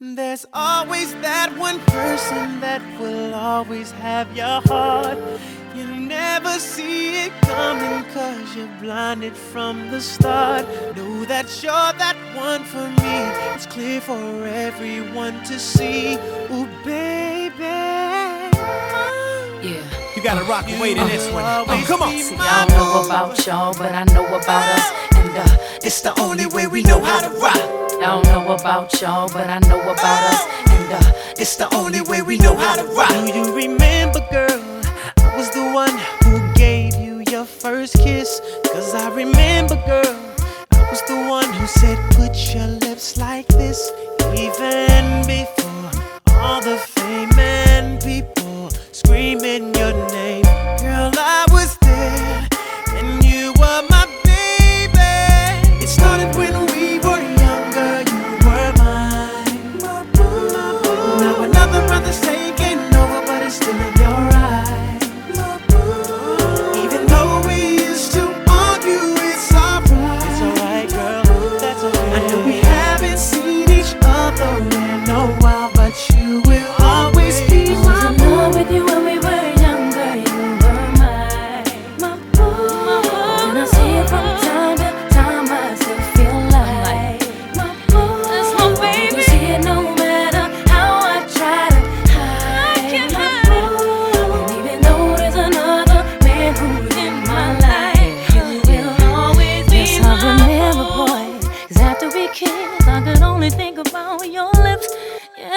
There's always that one person that will always have your heart. You never see it coming cause you're blinded from the start. Know that you're that one for me. It's clear for everyone to see. Ooh, baby. Yeah gotta rock and wait in this one. Oh, come on. See, I don't know about y'all, but I know about us. And uh, it's the only way we know how to rock. I don't know about y'all, but I know about us. And uh, it's the only way we know how to rock. Do you remember, girl? I was the one who gave you your first kiss. Cause I remember, girl, I was the one who said,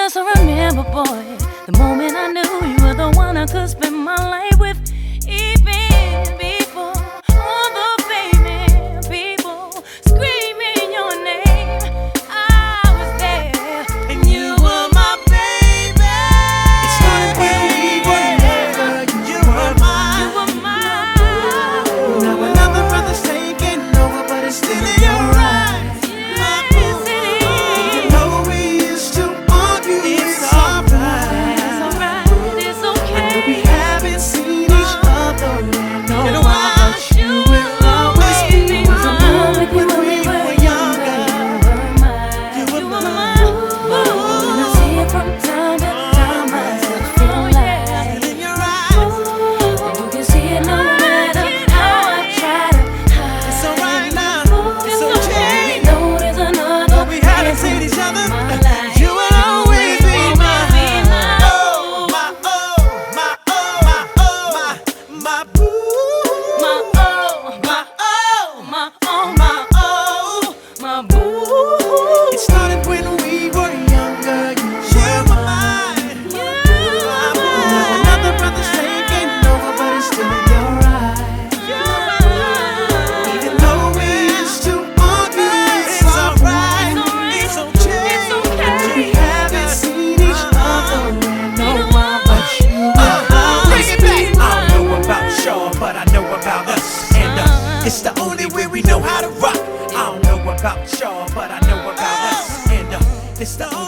still so remember, boy, the moment I knew you were the one I could spend my life It's the only way we know how to rock. I don't know about y'all, but I know about us. And uh, it's the only